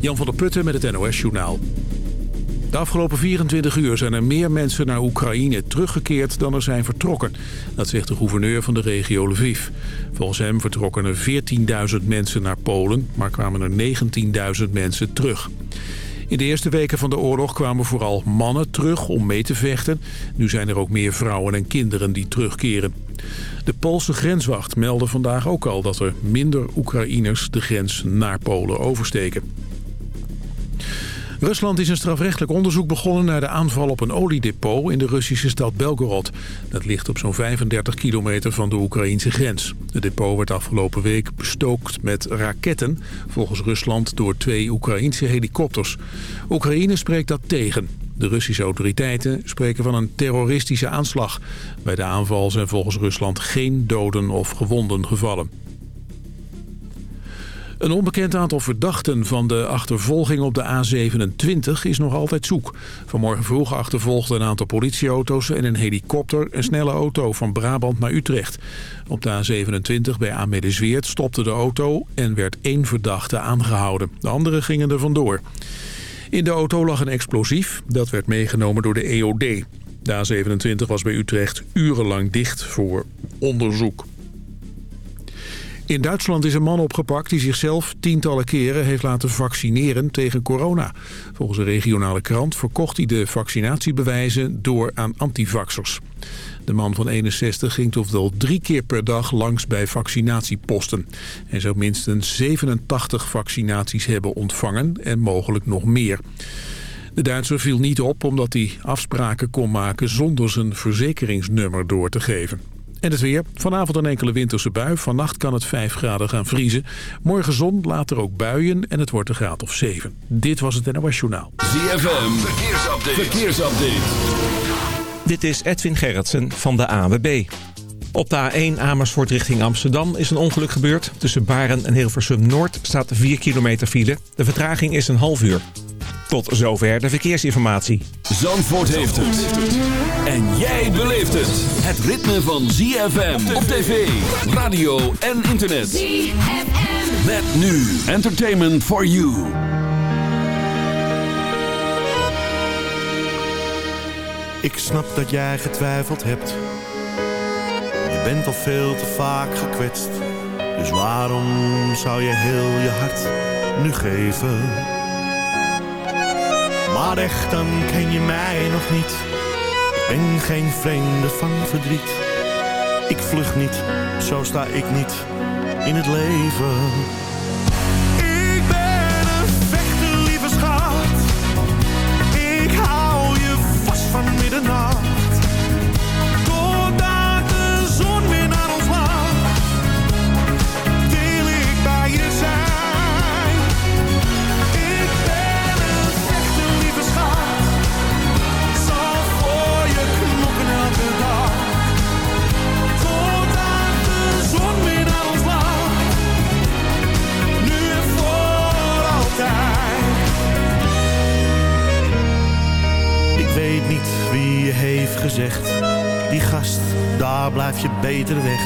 Jan van der Putten met het NOS-journaal. De afgelopen 24 uur zijn er meer mensen naar Oekraïne teruggekeerd dan er zijn vertrokken. Dat zegt de gouverneur van de regio Lviv. Volgens hem vertrokken er 14.000 mensen naar Polen, maar kwamen er 19.000 mensen terug. In de eerste weken van de oorlog kwamen vooral mannen terug om mee te vechten. Nu zijn er ook meer vrouwen en kinderen die terugkeren. De Poolse grenswacht meldde vandaag ook al dat er minder Oekraïners de grens naar Polen oversteken. Rusland is een strafrechtelijk onderzoek begonnen naar de aanval op een oliedepot in de Russische stad Belgorod. Dat ligt op zo'n 35 kilometer van de Oekraïnse grens. Het depot werd afgelopen week bestookt met raketten, volgens Rusland door twee Oekraïnse helikopters. Oekraïne spreekt dat tegen. De Russische autoriteiten spreken van een terroristische aanslag. Bij de aanval zijn volgens Rusland geen doden of gewonden gevallen. Een onbekend aantal verdachten van de achtervolging op de A27 is nog altijd zoek. Vanmorgen vroeg achtervolgden een aantal politieauto's en een helikopter een snelle auto van Brabant naar Utrecht. Op de A27 bij Amelisweert stopte de auto en werd één verdachte aangehouden. De anderen gingen er vandoor. In de auto lag een explosief. Dat werd meegenomen door de EOD. De A27 was bij Utrecht urenlang dicht voor onderzoek. In Duitsland is een man opgepakt die zichzelf tientallen keren heeft laten vaccineren tegen corona. Volgens een regionale krant verkocht hij de vaccinatiebewijzen door aan antivaxers. De man van 61 ging toch wel drie keer per dag langs bij vaccinatieposten. Hij zou minstens 87 vaccinaties hebben ontvangen en mogelijk nog meer. De Duitser viel niet op omdat hij afspraken kon maken zonder zijn verzekeringsnummer door te geven. En het weer. Vanavond een enkele winterse bui. Vannacht kan het 5 graden gaan vriezen. Morgen zon, later ook buien en het wordt een graad of 7. Dit was het NOS Journaal. ZFM, verkeersupdate. verkeersupdate. Dit is Edwin Gerritsen van de AWB. Op de A1 Amersfoort richting Amsterdam is een ongeluk gebeurd. Tussen Baren en Hilversum Noord staat 4 kilometer file. De vertraging is een half uur. Tot zover de verkeersinformatie. Zandvoort heeft het. En jij beleeft het. Het ritme van ZFM op tv, radio en internet. ZFM. Met nu Entertainment for You. Ik snap dat jij getwijfeld hebt. Je bent al veel te vaak gekwetst. Dus waarom zou je heel je hart nu geven? Maar echt, dan ken je mij nog niet. Ben geen vreemde van verdriet. Ik vlug niet, zo sta ik niet in het leven. Ik ben een vechter, lieve schat. Ik hou je vast van middernacht gezegd Die gast, daar blijf je beter weg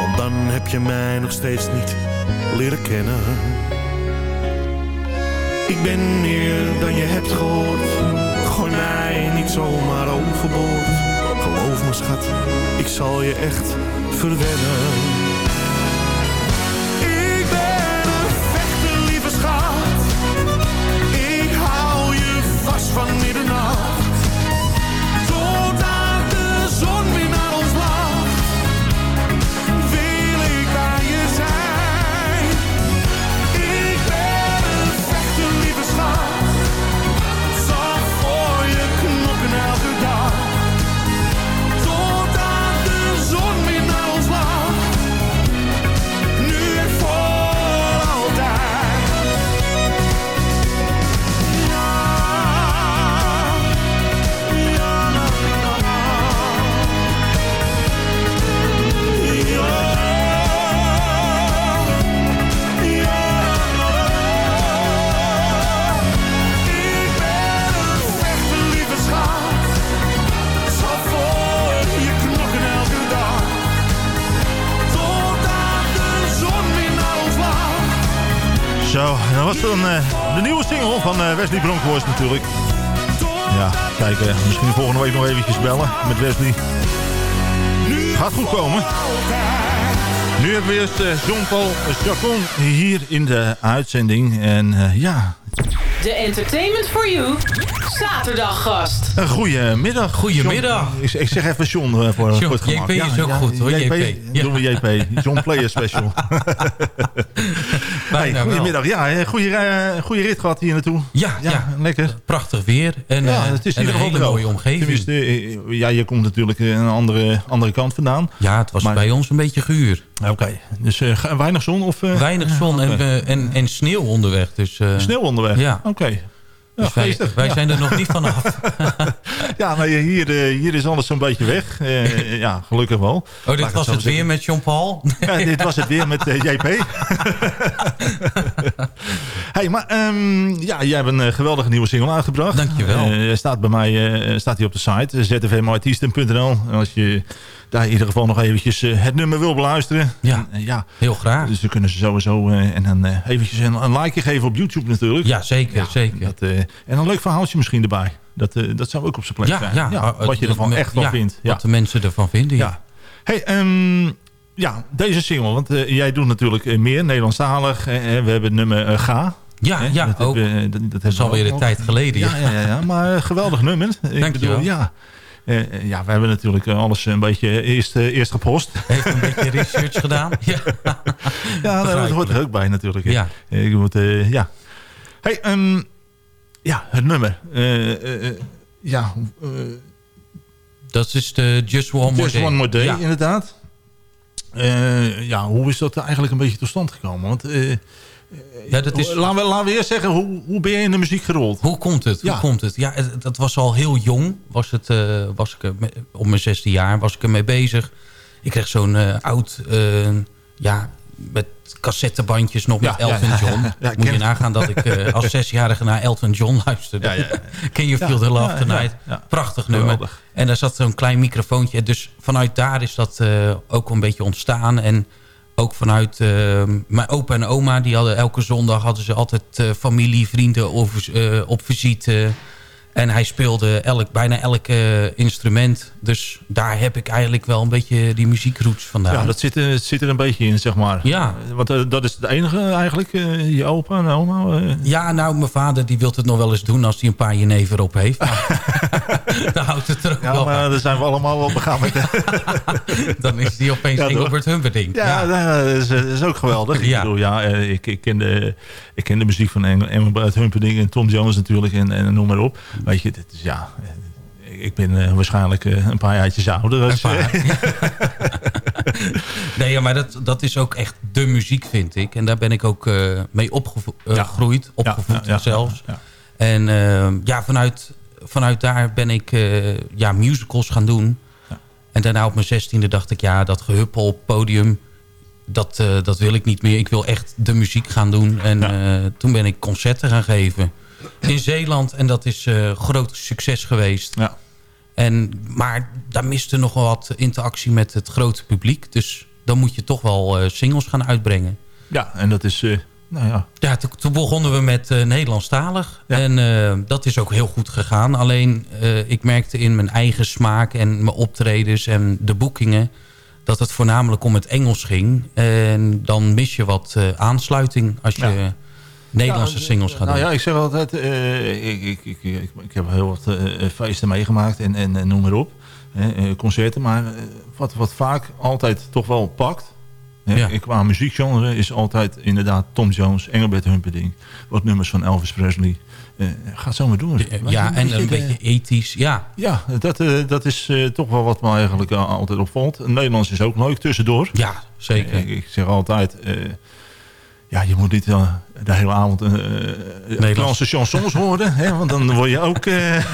Want dan heb je mij nog steeds niet leren kennen. Ik ben meer dan je hebt gehoord Gooi mij niet zomaar overboord. Geloof me schat, ik zal je echt verwennen. Van middernacht was dan uh, de nieuwe single van uh, Wesley Bronkhorst natuurlijk. Ja, kijk, uh, misschien volgende week nog eventjes bellen met Wesley. Gaat goed komen. Nu hebben we eerst Jean-Paul Chacon hier in de uitzending. En ja, de Entertainment for You zaterdaggast. Een goedemiddag. Goedemiddag. Ik, ik, zeg even John uh, voor, John, voor het gemak. JP is ook goed hoor, JP. JP. Doen we JP. John Player Special. hey, goedemiddag. Ja, goede, uh, goede rit gehad hier naartoe. Ja, ja, ja. lekker. Prachtig weer. En, ja, het is hier een hele mooie omgeving. Tenminste, eh, ja, je komt natuurlijk een andere, andere kant vandaan. Ja, het was maar, bij ons een beetje guur. Oké, dus uh, weinig zon? Of, uh, weinig zon en, uh, en, en sneeuw onderweg. Dus, sneeuw onderweg? Ja. Oké. Dus wij, wij zijn er nog niet vanaf. ja, maar hier, hier is alles zo'n beetje weg. Uh, ja, gelukkig wel. Oh, dit was het, het weer met Jean-Paul? ja, dit was het weer met uh, JP. hey, maar um, ja, jij hebt een geweldige nieuwe single uitgebracht. Dankjewel. Uh, staat bij mij staat hij op de site, zfmartiesten.nl. Als je daar in ieder geval nog eventjes het nummer wil beluisteren. Ja, en, ja. heel graag. Dus dan kunnen ze sowieso en dan eventjes een, een like geven op YouTube natuurlijk. Ja, zeker. Ja, zeker. Dat, en een leuk verhaaltje misschien erbij. Dat, dat zou ook op zijn plek ja, zijn. Ja, ja, wat je ervan echt van vindt. Wat de mensen ervan vinden. Ja. Hey, um, ja, deze single. Want uh, jij doet natuurlijk meer Nederlandstalig. Uh, we hebben het nummer Ga. Ja, ja dat ook. Dat, dat, dat is alweer een tijd geleden. Ja, ja, ja, ja maar geweldig nummer. Dank je wel. Ja. Uh, ja, we hebben natuurlijk alles een beetje eerst, uh, eerst gepost. Heeft een beetje research gedaan. Ja, ja dat hoort er ook bij natuurlijk. Ja. Ik moet, uh, ja. Hey, um, ja, het nummer. Ja. dat is de Just One More Just Day. One More Day, ja. inderdaad. ja, hoe is dat eigenlijk een beetje tot stand gekomen? Want... Ja, dat is... laten, we, laten we eerst zeggen, hoe, hoe ben je in de muziek gerold? Hoe komt het? Ja. Hoe komt het? Ja, het, dat was al heel jong. Was het, uh, was ik, op mijn 16 jaar was ik ermee bezig. Ik kreeg zo'n uh, oud, uh, ja, met cassettebandjes nog ja, met Elton ja, John. Ja, Moet je nagaan dat ik als zesjarige naar Elton John luisterde. Ken je Feel the Love Tonight? Prachtig nummer. Geweldig. En daar zat zo'n klein microfoontje. Dus vanuit daar is dat ook een beetje ontstaan. En ook vanuit uh, mijn opa en oma, die hadden elke zondag hadden ze altijd uh, familie, vrienden op, uh, op visite. En hij speelde elk, bijna elk instrument. Dus daar heb ik eigenlijk wel een beetje die muziekroots vandaan. Ja, dat zit, er, zit er een beetje in, zeg maar. Ja. Want dat is het enige eigenlijk, je opa en oma? Ja, nou, mijn vader die wil het nog wel eens doen als hij een paar jenever op heeft. Maar dan houdt het er ook ja, wel maar dan zijn we allemaal wel begaan met... dan is die opeens ja, Engelbert Humperdinck. Ja, ja. Dat, is, dat, is, ook geweldig. Ja. Ik bedoel, ja, ik, ik, ken de, ik ken de muziek van Engelbert Humperdinck en Tom Jones natuurlijk en, en noem maar op. Weet je, dit is, ja, ik ben uh, waarschijnlijk uh, een paar jaartjes ouder. Nee, ja, maar dat, dat is ook echt de muziek, vind ik. En daar ben ik ook uh, mee opgegroeid, ja. opgevoed ja, ja, zelfs. En ja, vanuit, vanuit daar ben ik ja, musicals gaan doen. En daarna op mijn zestiende dacht ik, ja, dat gehuppel op podium... Dat, dat wil ik niet meer. Ik wil echt de muziek gaan doen. En toen ben ik concerten gaan geven in Zeeland. En dat is groot succes geweest. Ja. En, maar daar miste nog wel wat interactie met het grote publiek. Dus dan moet je toch wel uh, singles gaan uitbrengen. Ja, en dat is... Uh, nou ja. Ja, toen begonnen we met uh, Nederlandstalig. Ja. En dat is ook heel goed gegaan. Alleen ik merkte in mijn eigen smaak en mijn optredens en de boekingen... dat het voornamelijk om het Engels ging. En dan mis je wat aansluiting als je... Ja. Nederlandse singles gaan nou doen? ja, ik zeg altijd, uh, ik, ik, ik, ik, ik heb heel wat uh, feesten meegemaakt en, en, en noem maar op. Uh, concerten, maar wat, wat vaak altijd toch wel pakt. Ja. Qua muziekgenre is altijd inderdaad Tom Jones, Engelbert Humperdinck. Wat nummers van Elvis Presley. gaat zo maar door. Ja, en een beetje ethisch, ja. Ja, dat, dat is toch wel wat me eigenlijk altijd opvalt. Nederlands is ook leuk, tussendoor. Ja, zeker. ik, ik zeg altijd... Ja, je moet niet uh, de hele avond uh, Nederlandse chansons horen. Hè, want dan word je ook, uh,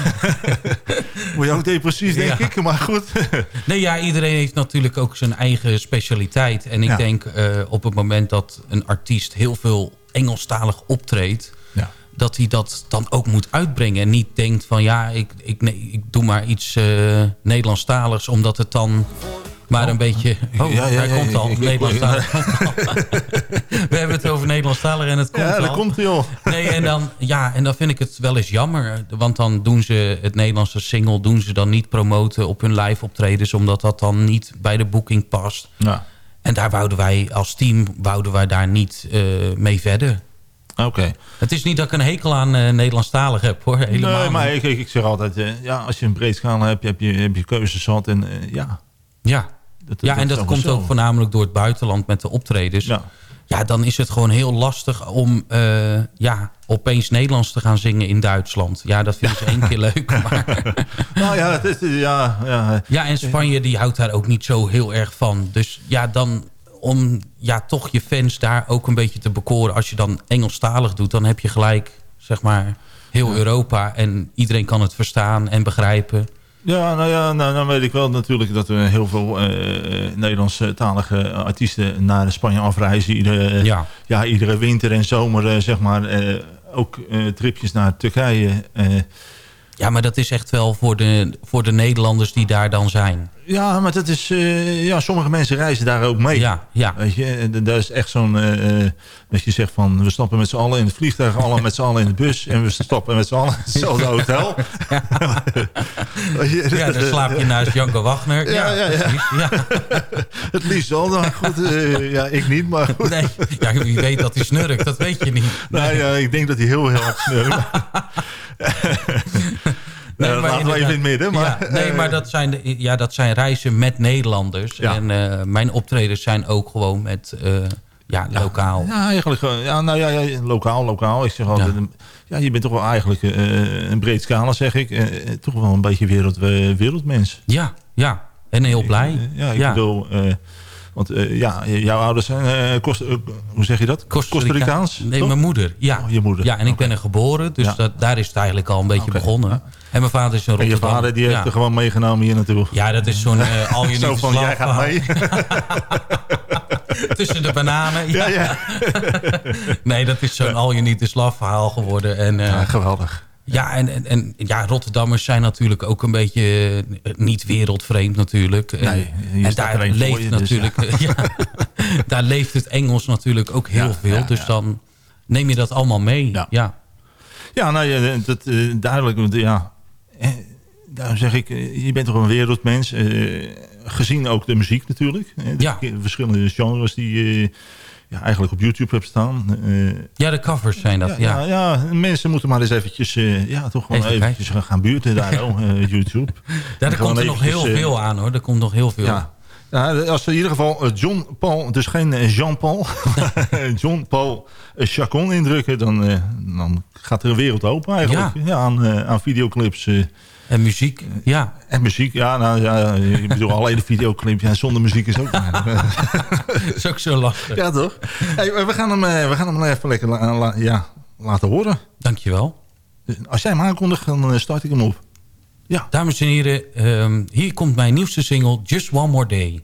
word je ook depressief, denk ja. ik. Maar goed. nee, ja, iedereen heeft natuurlijk ook zijn eigen specialiteit. En ik ja. denk op het moment dat een artiest heel veel Engelstalig optreedt... Ja. dat hij dat dan ook moet uitbrengen. En niet denkt van ja, ik, ik, nee, ik doe maar iets Nederlandstaligs... omdat het dan Maar Oh. een beetje... Oh, Ja, ja, hij ja, komt al. Nederlandstalig. We hebben het over Nederlandstalig en het komt Ja, al. daar komt hij al. Nee, en dan, ja, en dan vind ik het wel eens jammer. Want dan doen ze het Nederlandse single... doen ze dan niet promoten op hun live optredens... omdat dat dan niet bij de boeking past. Ja, En daar wouden wij als team wouden wij daar niet eh, mee verder. oké. Het is niet dat ik een hekel aan eh Nederlandstalig heb, hoor. Helemaal Nee, maar ik, ik, ik zeg altijd, eh, ja, als je een breed scala hebt, heb je, heb je keuzes zat. En ja, Ja, dat, ja en dat komt zo. ook voornamelijk door het buitenland met de optredens. Ja. Ja, dan is het gewoon heel lastig om eh, ja, opeens Nederlands te gaan zingen in Duitsland. Ja, dat vinden ze één keer leuk. Maar, Nou ja, het is, ja, ja, ja, en Spanje die houdt daar ook niet zo heel erg van. Dus ja, dan om ja, toch je fans daar ook een beetje te bekoren... als je dan Engelstalig doet, dan heb je gelijk, zeg maar, heel Europa... en iedereen kan het verstaan en begrijpen. Ja, nou ja, nou, dan weet ik wel natuurlijk dat er heel veel eh Nederlandstalige artiesten naar Spanje afreizen. Iedere, Ja. ja, iedere winter en zomer, eh, zeg maar. eh, ook eh, tripjes naar Turkije. Ja, maar dat is echt wel voor de, voor de Nederlanders die daar dan zijn. ja, maar dat is... eh, ja, sommige mensen reizen daar ook mee. Ja, ja. Weet je, dat is echt zo'n... eh, dat je zegt van, we stappen met z'n allen in het vliegtuig... allen met z'n allen in de bus... en we stappen met z'n allen in hetzelfde hotel. Je, Ja, dan slaap je naast Janko Wagner. Ja, ja, ja. ja. Het liefst wel, maar goed, ja, ik niet, maar goed. Nee, ja, wie weet dat hij snurkt, dat weet je niet. Nou ja, ik denk dat hij heel, heel hard snurkt. Nee, Nou, maar laten we even in het midden. Maar, ja, nee, maar dat zijn, de, ja, dat zijn reizen met Nederlanders. Ja. En eh, mijn optredens zijn ook gewoon met eh, ja, lokaal. Ja, eigenlijk. Ja, nou ja, ja, lokaal, lokaal. Ik zeg altijd, Ja. ja. je bent toch wel eigenlijk eh, een breed scala, zeg ik. Eh, eh, toch wel een beetje wereld, eh, wereldmens. Ja, ja. En heel blij. Eh, ja, ik bedoel... want eh, ja, jouw ouders zijn... eh, Costa- eh, hoe zeg je dat? Costa Costa Rica- Ricaans? Nee, toch? mijn moeder. Ja. Oh, je moeder. Ja, en ik ben er geboren. Dus Ja. dat, daar is het eigenlijk al een beetje begonnen. En mijn vader is in En je Rotterdam. vader die heeft er gewoon meegenomen hier naartoe. Ja, dat is zo'n al je Zo van, jij gaat mee. Tussen de bananen. Ja. Ja, ja. Nee, dat is zo'n al je niet de slaaf verhaal geworden. En, ja, geweldig. Ja, en, en, en ja, Rotterdammers zijn natuurlijk ook een beetje eh, niet wereldvreemd natuurlijk. Nee, en daar leeft je, dus natuurlijk, eh, ja. daar leeft het Engels natuurlijk ook heel Ja, veel. ja, dus dan neem je dat allemaal mee. Ja. Ja. Nou ja, dat, eh, duidelijk. want, Ja, eh, daarom zeg ik, eh, je bent toch een wereldmens. eh, gezien ook de muziek natuurlijk. eh, de. Verschillende genres die ja, eigenlijk op YouTube hebt staan. eh, ja, de covers zijn dat. ja, Ja, ja, ja, mensen moeten maar eens eventjes, eh, ja, toch gewoon Even eventjes gaan, gaan buurten daar, eh, YouTube. Gewoon komt er nog heel veel aan hoor. Er komt nog heel veel. Ja. Ja, als in ieder geval John Paul, dus geen Jean-Paul, John Paul Chacon indrukken, dan, dan gaat er een wereld open eigenlijk. Ja. aan, aan videoclips En muziek. Ja. en muziek. Ja, nou ja, ik bedoel alleen de videoclip. Ja, zonder muziek is ook is ook zo lastig. ja, toch? Hey, we, gaan hem, eh, we gaan hem even lekker la- la- ja, laten horen. Dankjewel. Als jij hem aankondigt, dan eh, start ik hem op. Dames en heren, ehm, hier komt mijn nieuwste single Just One More Day.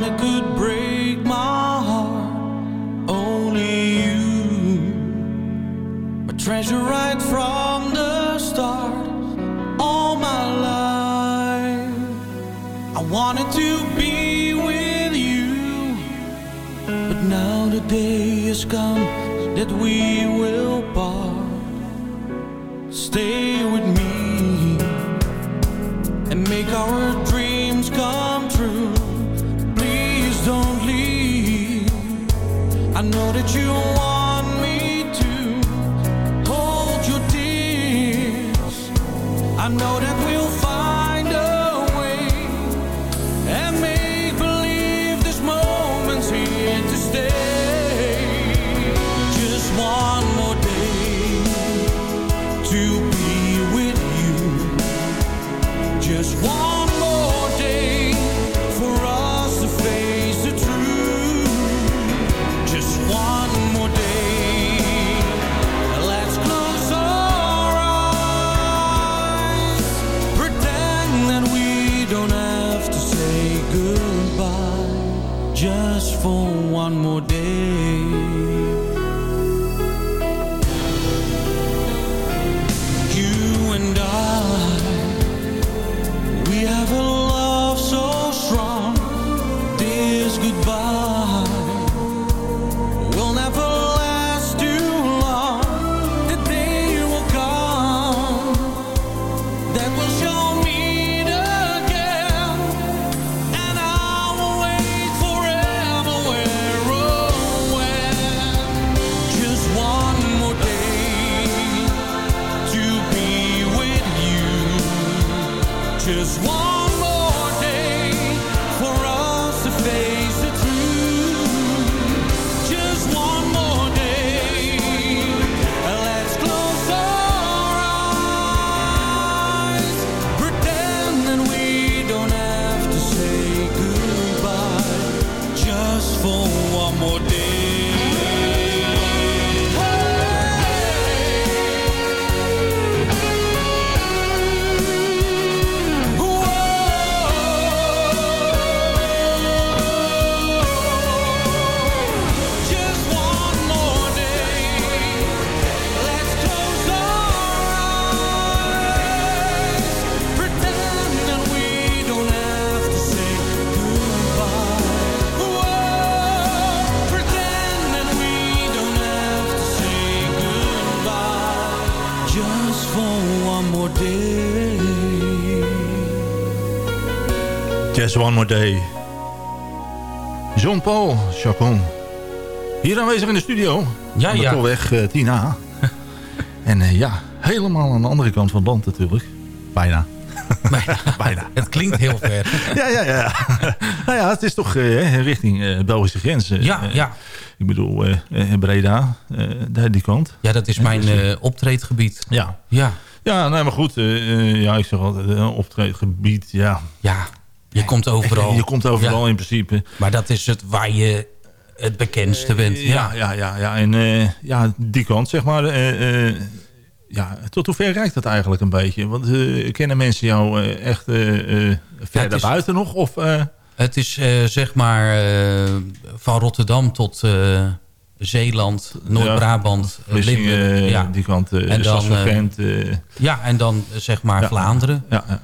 The one could break my heart. Only you, my treasure right from the start. All my life, I wanted to be with you, but now the day has come that we will part. Stay with Just one more day. Jean-Paul Chacon. Hier aanwezig in de studio. Ja, de ja. Uh, 10A. en uh, ja, helemaal aan de andere kant van het land natuurlijk. Bijna. Bijna. Bijna. Het klinkt heel ver. ja, ja, ja. nou ja, het is toch uh, richting uh, Belgische grens. ja, ja. Ik bedoel, Breda, daar die kant. Ja, dat is mijn dus, optreedgebied. Ja. Ja. Ja, nee, maar goed. ja, ik zeg altijd, optreedgebied, ja. Ja, je komt overal. Je komt overal in principe. Maar dat is het waar je het bekendste bent. Ja, ja, ja. ja. En uh, ja, die kant, zeg maar. Uh, ja, tot hoever reikt dat eigenlijk een beetje? Want kennen mensen jou echt verder ja, buiten nog? Of, Het is zeg maar van Rotterdam tot Zeeland, Noord-Brabant, ja, Limburg. ja, die kant. en dan, Gent, ja, en dan zeg maar ja, Vlaanderen. Ja, ja.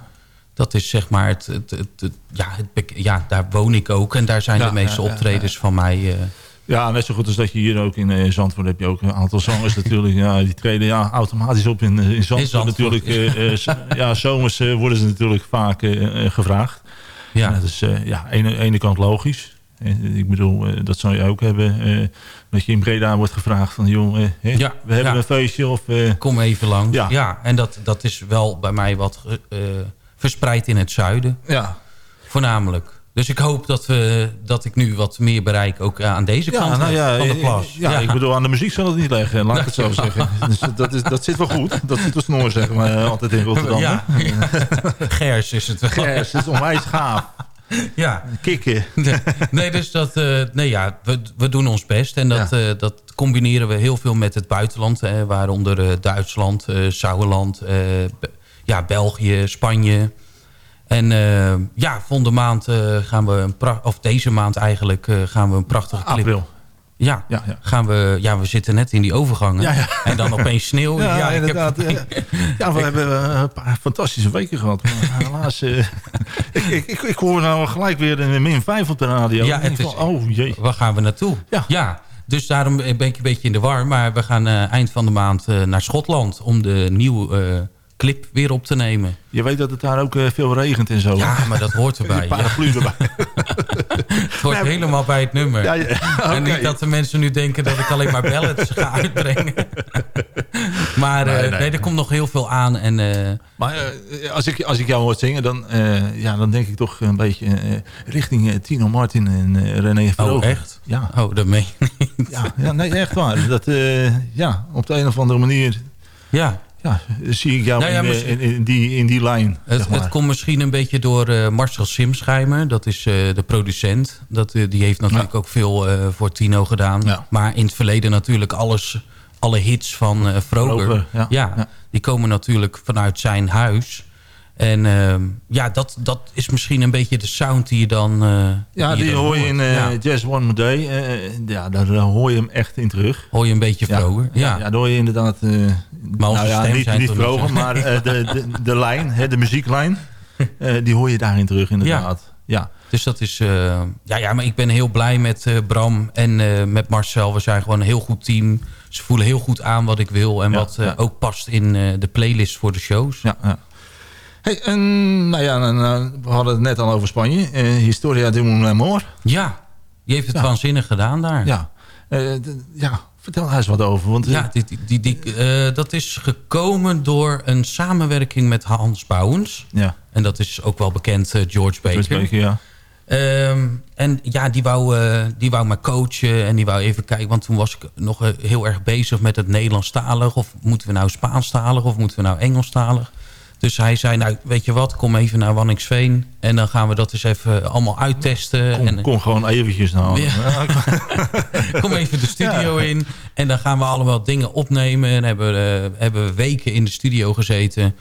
Dat is zeg maar het, het, het, ja, het, ja, daar woon ik ook. En daar zijn Ja, de meeste optredens van mij. eh, Ja, net zo goed als dat je hier ook in eh, Zandvoort heb je ook een aantal zangers natuurlijk. Ja, die treden ja, automatisch op in, eh, in Zandvoort. Zandvoort, natuurlijk. ja, zomers worden ze natuurlijk vaak gevraagd. ja. En dat is ja, aan de ene kant logisch. Ik bedoel, dat zou je ook hebben. dat je in Breda wordt gevraagd van... joh, hè, Ja, we hebben ja. een feestje of... Kom even langs. Ja. Ja, en dat, dat is wel bij mij wat verspreid in het zuiden. ja, Voornamelijk. Dus ik hoop dat, we, dat ik nu wat meer bereik ook aan deze ja, kant nou ja, van de eh, plas. Ja, ik bedoel, aan de muziek zal het niet leggen, laat ik het zo zeggen. Dus dat, is, dat zit wel goed. Dat zit de snor, zeg maar, eh, altijd in Rotterdam. Ja? Gers is het wel. Gers, is onwijs gaaf. Ja. Kikken. Nee, nee, dus dat, eh, nee, ja, we, we doen ons best. En dat, eh, dat combineren we heel veel met het buitenland. Hè, waaronder eh, Duitsland, eh Sauerland, eh, ja, België, Spanje. En eh, ja, volgende maand eh, gaan we, een of deze maand eigenlijk, eh, gaan we een prachtige clip. April. Ja, Ja, ja. gaan we, ja, we zitten net in die overgangen. Ja. En dan opeens sneeuw. Ja, Ja, ik heb- inderdaad. ja. ja, we hebben een paar fantastische weken gehad. Maar helaas, ik, ik, ik, ik hoor nou gelijk weer een min 5 op de radio. Ja, het is- van, oh jee. Waar gaan we naartoe? Ja. dus daarom ben ik een beetje in de war. Maar we gaan eind van de maand naar Schotland... om de nieuwe clip weer op te nemen. Je weet dat het daar ook eh, veel regent en zo. Ja, maar dat hoort erbij. Ja. paraplu erbij. Het hoort Nee, helemaal bij het nummer. Ja, ja, En niet dat de mensen nu denken dat ik alleen maar ballads ga uitbrengen. maar eh, Nee, nee, nee. er komt nog heel veel aan. En eh, Maar als, ik, als ik jou hoor zingen, dan, ja, dan denk ik toch een beetje richting Tino Martin en René Verhoeven. oh, echt? Ja, Oh, dat meen je niet. ja, ja, nee, echt waar. Dat, ja, op de een of andere manier Ja, ja, zie ik jou Nou ja, in, in, in die, in die lijn. Het, zeg maar. het komt misschien een beetje door eh, Marcel Simschijmer. Dat is eh, de producent. Dat, eh, die heeft natuurlijk Ja. ook veel voor Tino gedaan. Ja. Maar in het verleden natuurlijk alles, alle hits van Vroger. Vroger, ja. Ja. die komen natuurlijk vanuit zijn huis. En ehm, ja, dat, dat is misschien een beetje de sound die je dan... eh, Ja, die hoor je in eh, ja. Jazz One More Day. eh, ja, daar hoor je hem echt in terug. Hoor je een beetje Ja, Vroger. ja. Ja, ja, daar hoor je inderdaad... Maar onze nou ja, niet, zijn niet vroger, maar de, de, de lijn, hè, de muzieklijn, die hoor je daarin terug inderdaad. Ja. Dus dat is... ja, ja, maar ik ben heel blij met Bram en met Marcel. We zijn gewoon een heel goed team. Ze voelen heel goed aan wat ik wil. En wat ook past in de playlist voor de shows. ja, ja. Hey, en, nou ja, eh, we hadden het net al over Spanje. Eh, Historia de mon amor. Ja, die heeft het Ja. waanzinnig gedaan daar. Ja. Eh, ja, vertel daar eens wat over. Want, Ja, die, die, die, dat is gekomen door een samenwerking met Hans Bouwens. ja. En dat is ook wel bekend, George Baker. George Baker, ja. Ehm, en ja, die wou, eh, die wou me coachen en die wou even kijken. Want toen was ik nog heel erg bezig met het Nederlandstalig. Of moeten we nou Spaanstalig of moeten we nou Engelstalig? Dus hij zei, nou weet je wat, kom even naar Wanningsveen. En dan gaan we dat eens even allemaal uittesten. Kom, en, kom gewoon eventjes nou. Ja. Kom even de studio in. En dan gaan we allemaal dingen opnemen. En hebben, eh, hebben we weken in de studio gezeten.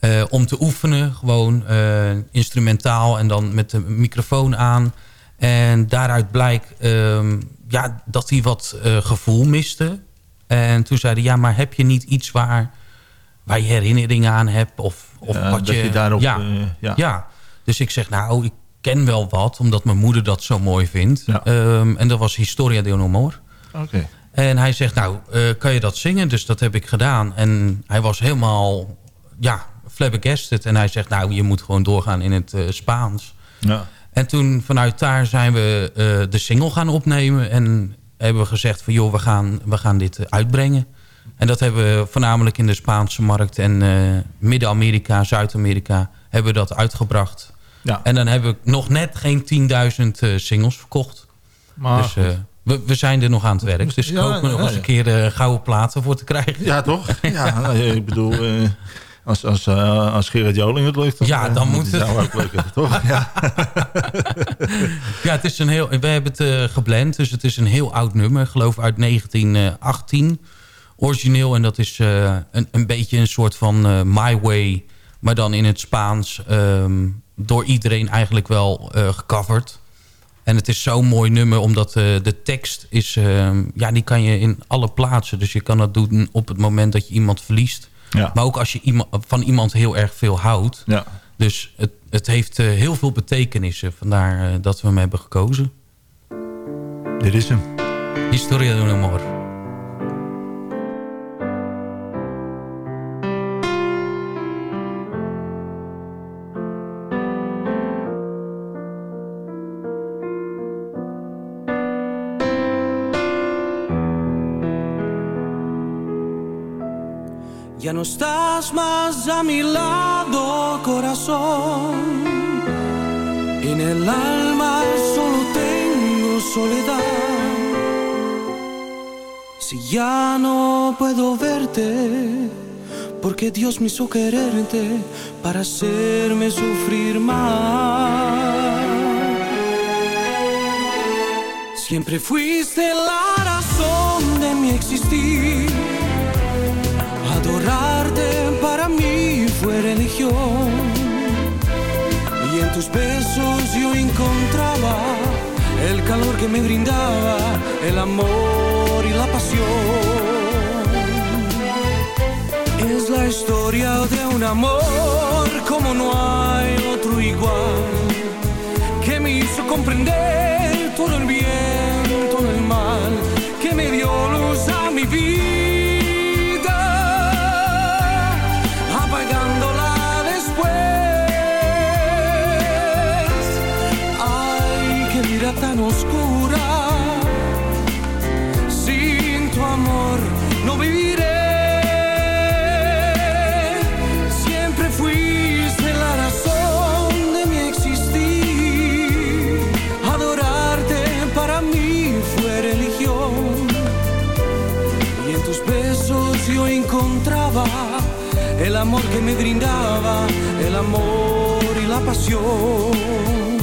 eh, om te oefenen. Gewoon eh, instrumentaal. En dan met de microfoon aan. En daaruit blijkt ehm, ja, dat hij wat gevoel miste. En toen zei hij, ja, maar heb je niet iets waar, waar je herinneringen aan hebt? Of, of Ja, wat dat je daarop... Ja, eh, ja. ja, dus ik zeg, nou, ik ken wel wat, omdat mijn moeder dat zo mooi vindt. Ehm, en dat was Historia de un Amor. Oké. En hij zegt, nou, eh, kan je dat zingen? Dus dat heb ik gedaan. En hij was helemaal, ja, flabbergasted. En hij zegt, nou, je moet gewoon doorgaan in het Spaans. Ja. En toen vanuit daar zijn we de single gaan opnemen. En hebben we gezegd van, joh, we gaan, we gaan dit uitbrengen. En dat hebben we voornamelijk in de Spaanse markt en Midden-Amerika, Zuid-Amerika... hebben we dat uitgebracht. Ja. En dan hebben we nog net geen 10.000 singles verkocht. Maar dus we, we, zijn er nog aan het werk. Dus ik hoop me nog eens een keer de gouden platen voor te krijgen. Ja, toch? Ja, nou, ik bedoel... Uh, als, als, uh, als Gerard Joling het lukt... Dan, ja, dan moet het. ook lukken, toch? Ja. ja, het is een heel... We hebben het uh, geblend, dus het is een heel oud nummer. Ik geloof uit 1918. Origineel. En dat is een, een beetje een soort van My Way... maar dan in het Spaans... Um, door iedereen eigenlijk wel gecoverd. En het is zo'n mooi nummer, omdat de tekst is... Uh, ja, die kan je in alle plaatsen. Dus je kan dat doen op het moment dat je iemand verliest. Ja. Maar ook als je iemand, van iemand heel erg veel houdt. Ja. Dus het, het heeft uh, heel veel betekenissen. Vandaar dat we hem hebben gekozen. Dit is hem. Historia de un amor. Estás más a mi lado, corazón. En el alma solo tengo soledad. Si ya no puedo verte, porque Dios me hizo quererte para hacerme sufrir más. Siempre fuiste la razón de mi existir Adorarte para mí fue religión y en tus besos yo encontraba el calor que me brindaba el amor y la pasión. Es la historia de un amor como no hay otro igual que me hizo comprender todo el bien, todo el mal que me dio luz a mi vida. Oscura. Sin tu amor no viviré. Siempre fuiste la razón de mi existir. Adorarte para mí fue religión. Y en tus besos yo encontraba el amor que me brindaba, el amor y la pasión.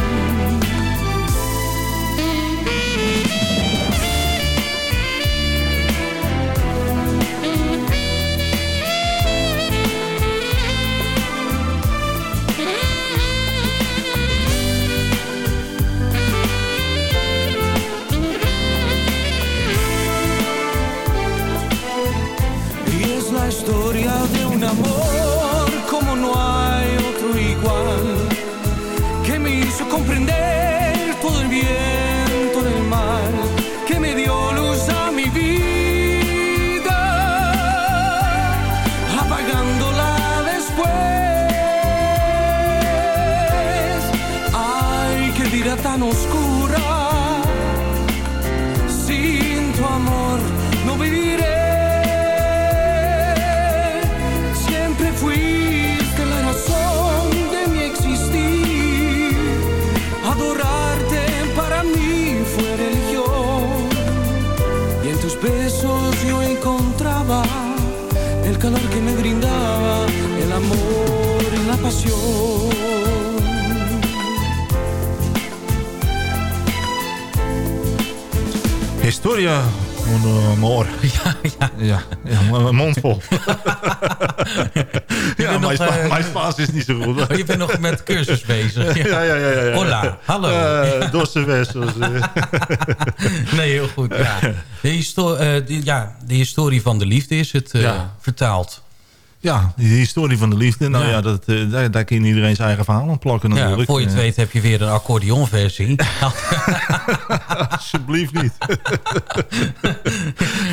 yeah. Brindaba, el amor y la pasión. Historia Un amor. Ja, ja. ja, ja een mond vol. ja, mijn, uh, mijn Spaans is niet zo goed. Je bent nog met cursus bezig. Ja, ja, ja. ja, ja. Hola, hallo. Uh, Dosse Wessels. nee, heel goed. Ja. De, histo uh, de, ja, de historie van de liefde is het uh, Ja. vertaald. Ja, die historie van de liefde. Nou Ja. ja, dat, eh, daar, daar kan iedereen zijn eigen verhaal aan plakken Ja, natuurlijk. voor je het Eh, weet heb je weer een accordeonversie. Alsjeblieft niet.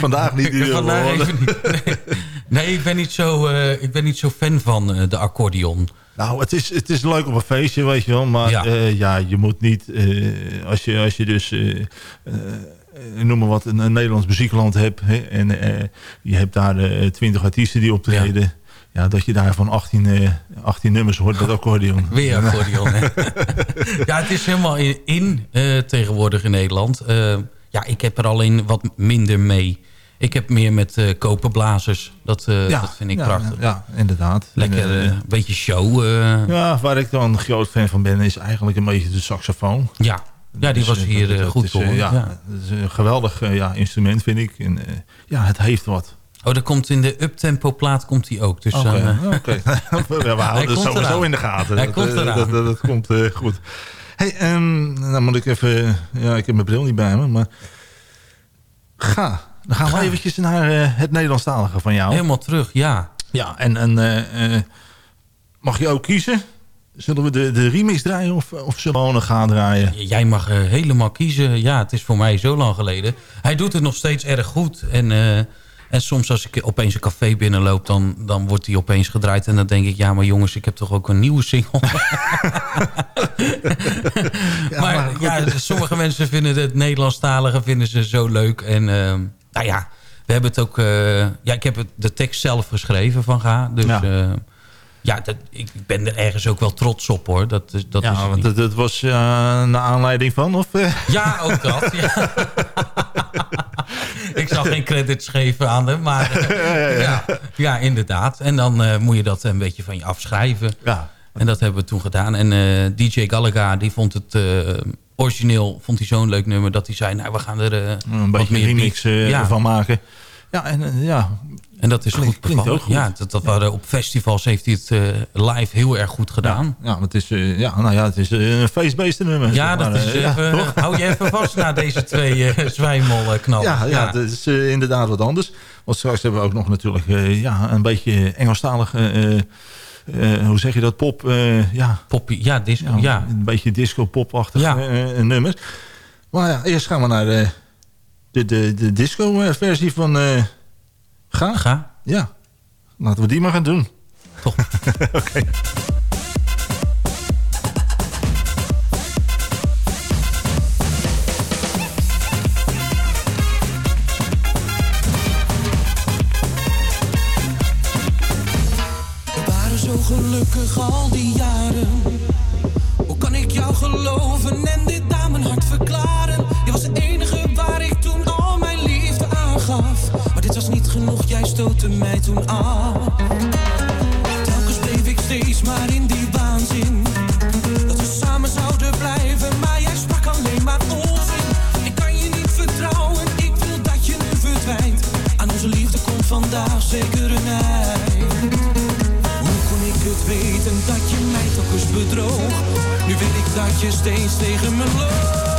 Vandaag niet. Vandaag even niet. Nee. Nee, ik ben niet zo, ik ben niet zo fan van de accordeon. Nou, het is, het is leuk op een feestje, weet je wel. Maar ja, ja je moet niet... als, je, als je dus... noem maar wat, een, een Nederlands muziekland hebt... Hè, en je hebt daar twintig artiesten die optreden... Ja dat je daar van 18, uh, 18 nummers hoort met accordeon. Weer accordeon, ja, het is helemaal in, in uh, tegenwoordig in Nederland. Uh, ja, ik heb er alleen wat minder mee. Ik heb meer met uh, koperblazers. Dat, ja, dat vind ik ja, prachtig. Ja, inderdaad. Lekker een beetje show. Ja, waar ik dan groot fan van ben is eigenlijk een beetje de saxofoon. Ja, ja, die dus, was hier dat, goed voor. Ja, ja. Het is een geweldig ja, instrument, vind ik. En, ja, het heeft wat. Oh, dat komt in de uptempo plaat komt hij ook. Dus, Oké, okay. uh, we houden het sowieso in de gaten. Hij dat, komt eraan. Dat, dat, dat komt uh, goed. Hey, um, dan moet ik even... Ja, ik heb mijn bril niet bij me, maar... Ga. Dan gaan we eventjes naar uh, het Nederlandstalige van jou. Helemaal terug, ja. Ja, en, en mag je ook kiezen? Zullen we de, de remix draaien of, of zullen we gewoon gaan draaien? Jij mag helemaal kiezen. Ja, het is voor mij zo lang geleden. Hij doet het nog steeds erg goed. En en soms als ik opeens een café binnenloop, dan, dan wordt die opeens gedraaid. En dan denk ik, ja, maar jongens, ik heb toch ook een nieuwe single. ja, maar, ja, sommige mensen vinden het Nederlandstalige vinden ze zo leuk. En uh, nou ja, we hebben het ook... Uh, ja, ik heb het, de tekst zelf geschreven van Ga. Dus... Ja. Uh, ja, dat, ik ben er ergens ook wel trots op hoor. Dat, dat ja, is want dat, dat was uh, naar aanleiding van? Of, uh? Ja, ook dat. Ja. ik zal geen credits geven aan hem, maar ja, ja, ja. inderdaad. En dan uh, moet je dat een beetje van je afschrijven. Ja. En dat hebben we toen gedaan. En DJ Gallagher, die vond het origineel, vond hij zo'n leuk nummer... dat hij zei, nou, we gaan er een beetje meer remix van maken. Ja, en ja, en dat is goed bevallen. Ja, dat, dat waren op festivals heeft hij het uh, live heel erg goed gedaan. Ja, ja het is, uh, ja, nou ja, het is uh, een feestbeest nummer. Ja, dat is even, hou je even vast na deze twee zwijmollen knallen. Ja, ja, dat is inderdaad wat anders. Want straks hebben we ook nog natuurlijk ja, een beetje Engelstalig... hoe zeg je dat? Pop, ja. Poppy, ja, disco, ja, ja. Een beetje disco-pop-achtige ja. nummers. Maar ja, eerst gaan we naar de, de, de, de disco-versie van... Ga? Ga. Ja. Laten we die maar gaan doen. Toch. Oké. We waren zo gelukkig al die jaren. Hoe kan ik jou geloven en dit aan mijn hart verklaren? Je was de stootte mij toen. Telkens bleef ik steeds maar in die waanzin. Dat we samen zouden blijven, maar jij sprak alleen maar onzin. Ik kan je niet vertrouwen, ik wil dat je nu verdwijnt. Aan onze liefde komt vandaag zeker een eind. Hoe kon ik het weten dat je mij toch eens bedroog? Nu weet ik dat je steeds tegen me loopt.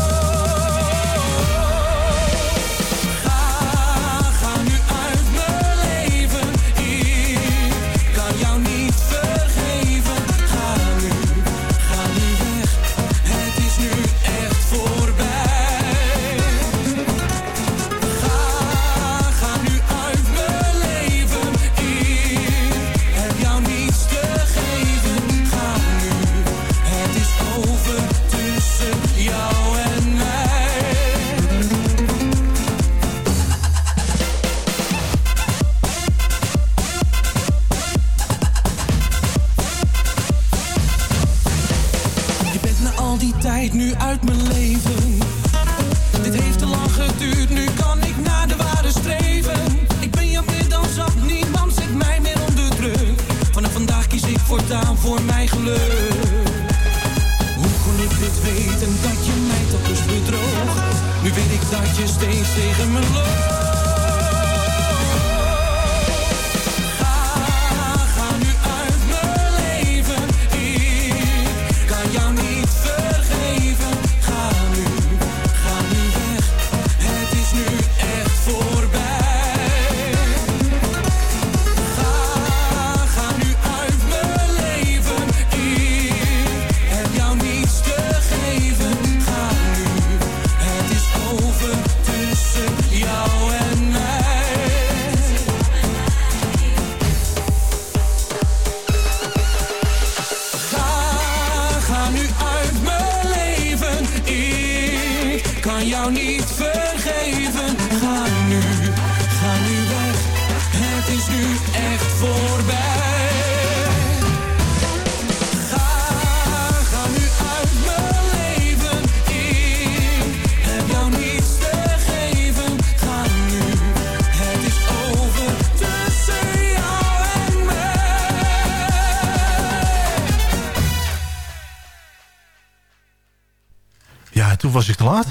Toen was ik te laat.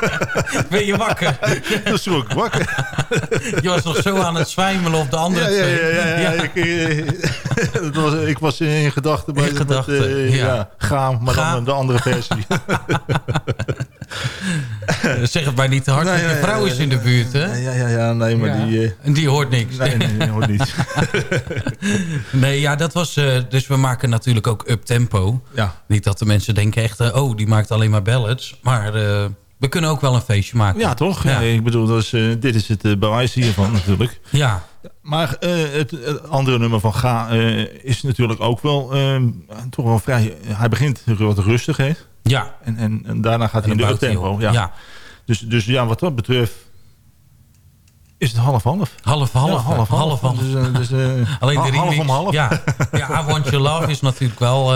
ben je wakker? toen schrok ik wakker. je was nog zo aan het zwijmelen op de andere ja. Ja, ja, ja. ja. Ik, uh, was, ik, was in gedachten bij gedachten, uh, ja. ja. Gaam, maar Gaam. dan de andere versie. zeg het maar niet te hard, nee, je vrouw is in de buurt, hè? Ja, ja, ja nee, maar die... Uh, en die hoort niks. Nee, nee, die hoort niets. nee, ja, dat was... dus we maken natuurlijk ook up-tempo. Ja. Niet dat de mensen denken echt... oh, die maakt alleen maar ballads. Maar we kunnen ook wel een feestje maken. Ja, toch? Ja. ik bedoel, dat is, dit is het bewijs hiervan natuurlijk. Ja. Maar uh, het, het, andere nummer van Ga uh, is natuurlijk ook wel uh, toch wel vrij... Hij begint wat rustig, hè? Ja. En, en, en daarna gaat en hij in de tempo. Ja. ja. Dus, dus ja, wat dat betreft is het half-half. Half-half. Ja, half, half, half, Dus, dus, Alleen de half om half. Ja, ja I Want Your Love is natuurlijk wel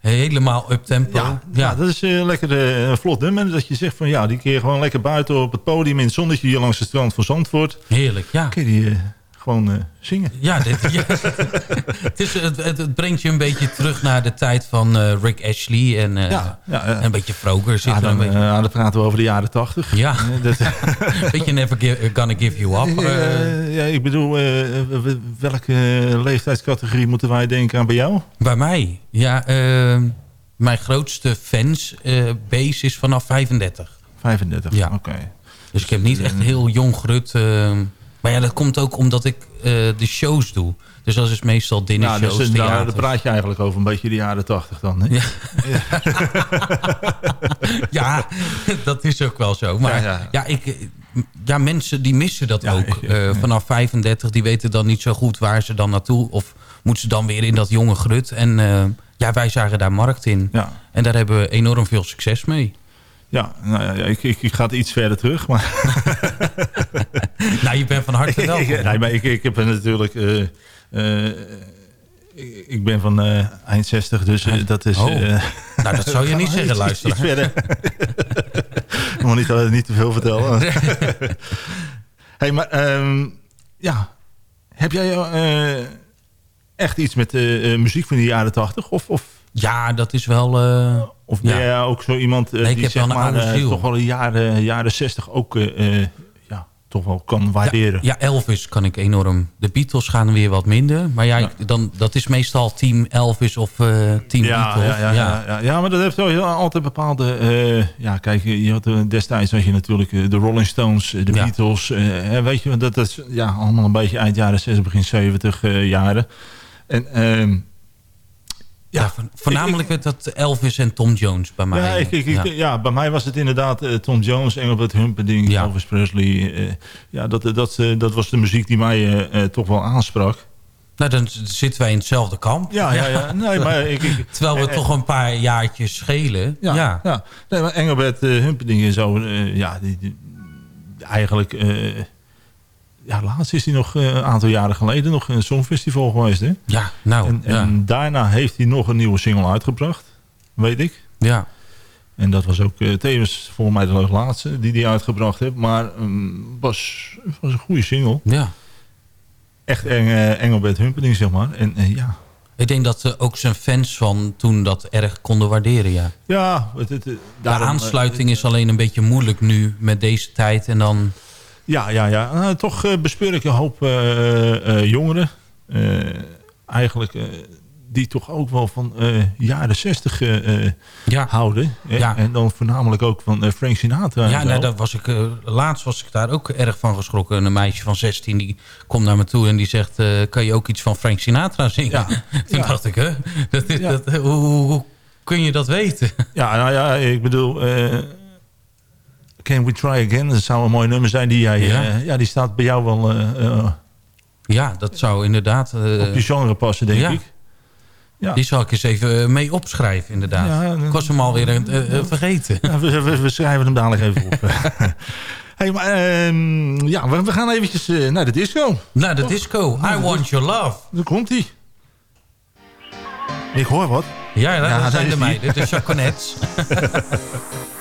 helemaal up-tempo. Ja, ja. ja, dat is uh, lekker uh, vlot nummer. Dat je zegt van ja, die keer gewoon lekker buiten op het podium in het zonnetje hier langs het strand van Zandvoort. Heerlijk, ja. Kun je die uh, gewoon zingen. Ja, dit, ja. het, is, het, het, brengt je een beetje terug naar de tijd van Rick Ashley en ja, ja, een beetje Froger. Zit ja, dan, een beetje... dan praten we over de jaren tachtig. Ja, dat... beetje Never give, Gonna Give You Up. ja, ik bedoel, welke leeftijdscategorie moeten wij denken aan bij jou? Bij mij? Ja, mijn grootste fansbase uh, is vanaf 35. 35, ja. oké. Okay. Dus ik heb niet echt heel jong grut. Maar ja, dat komt ook omdat ik uh, de shows doe. Dus dat is meestal dinnershows, ja, dus, nou, Daar praat je eigenlijk over een beetje de jaren 80 dan, hè? Ja, ja dat is ook wel zo. Maar ja, ja. ja, ik, ja mensen die missen dat ook. Uh, vanaf 35, die weten dan niet zo goed waar ze dan naartoe... of moeten ze dan weer in dat jonge grut. En uh, ja, wij zagen daar markt in. Ja. En daar hebben we enorm veel succes mee. Ja, nou ja, ik, ik, ik ga het iets verder terug. Maar nou, je bent van harte welkom. nee, maar ik, ik heb natuurlijk... Uh, uh, ik ben van uh, eind 60, dus dat is... Oh. nou, dat zou je niet zeggen, luister. Iets verder. ik moet niet, niet te veel vertellen. hey, maar um, ja, heb jij echt iets met muziek van de jaren 80? Of, of? Ja, dat is wel... Of ben ja. jij ook zo iemand nee, die zeg maar, toch wel in de jaren, jaren 60 ook toch wel kan waarderen? Ja, ja, Elvis kan ik enorm. De Beatles gaan weer wat minder. Maar ja, ja. Ik, dan, dat is meestal team Elvis of team ja, Beatles. Ja, ja, ja. Ja, maar dat heeft wel altijd bepaalde... ja, kijk, je had, destijds had je natuurlijk de Rolling Stones, de Beatles. weet je, dat, dat is ja, allemaal een beetje eind jaren 60, begin 70 jaren. En, uh, ja, voornamelijk ik, dat Elvis en Tom Jones bij mij. Ja, ik, ik, ja. ja bij mij was het inderdaad uh, Tom Jones, Engelbert Humperdinck, ja. Elvis Presley. Uh, ja, dat, dat, uh, dat was de muziek die mij toch wel aansprak. Nou, dan zitten wij in hetzelfde kamp. Ja, ja, ja. Nee, maar ik, ik, Terwijl we toch een paar jaartjes schelen. Ja, ja. ja. Nee, maar Engelbert Humperdinck en zo, ja, die, die eigenlijk ja, laatst is hij nog een aantal jaren geleden nog een songfestival geweest. Hè? Ja, nou. En, ja. en daarna heeft hij nog een nieuwe single uitgebracht. Weet ik. Ja. En dat was ook uh, tevens volgens mij de laatste die hij uitgebracht heeft. Maar um, was, was een goede single. Ja. Echt eng, uh, Engelbert Humperdinck, zeg maar. En ja. Ik denk dat uh, ook zijn fans van toen dat erg konden waarderen, ja. Ja. Het, het, daarom, de aansluiting is alleen een beetje moeilijk nu met deze tijd en dan... Ja, ja, ja. Uh, toch uh, bespeur ik een hoop uh, jongeren. eigenlijk die toch ook wel van jaren zestig ja. houden. Ja. En dan voornamelijk ook van Frank Sinatra. Ja, nou, dat was ik, laatst was ik daar ook erg van geschrokken. Een meisje van 16 die komt naar me toe en die zegt... kan je ook iets van Frank Sinatra zingen? Ja. Toen dacht ik, hè? Dat, dat, dat, hoe, hoe, kun je dat weten? Ja, nou ja, ik bedoel... Can We Try Again? Dat zou een mooi nummer zijn. Die, jij, ja. Uh, ja, die staat bij jou wel... Uh, ja, dat zou inderdaad... Uh, op je genre passen, denk ja. ik. Ja. Die zal ik eens even mee opschrijven, inderdaad. Ja, ik was hem alweer vergeten. Ja, we, we, we, schrijven hem dadelijk even op. hey, maar ja, we, we, gaan eventjes naar de disco. Naar de disco. I Want Your Love. Daar komt hij. Ik hoor wat. Ja, dat, zijn de meiden. De chaconets.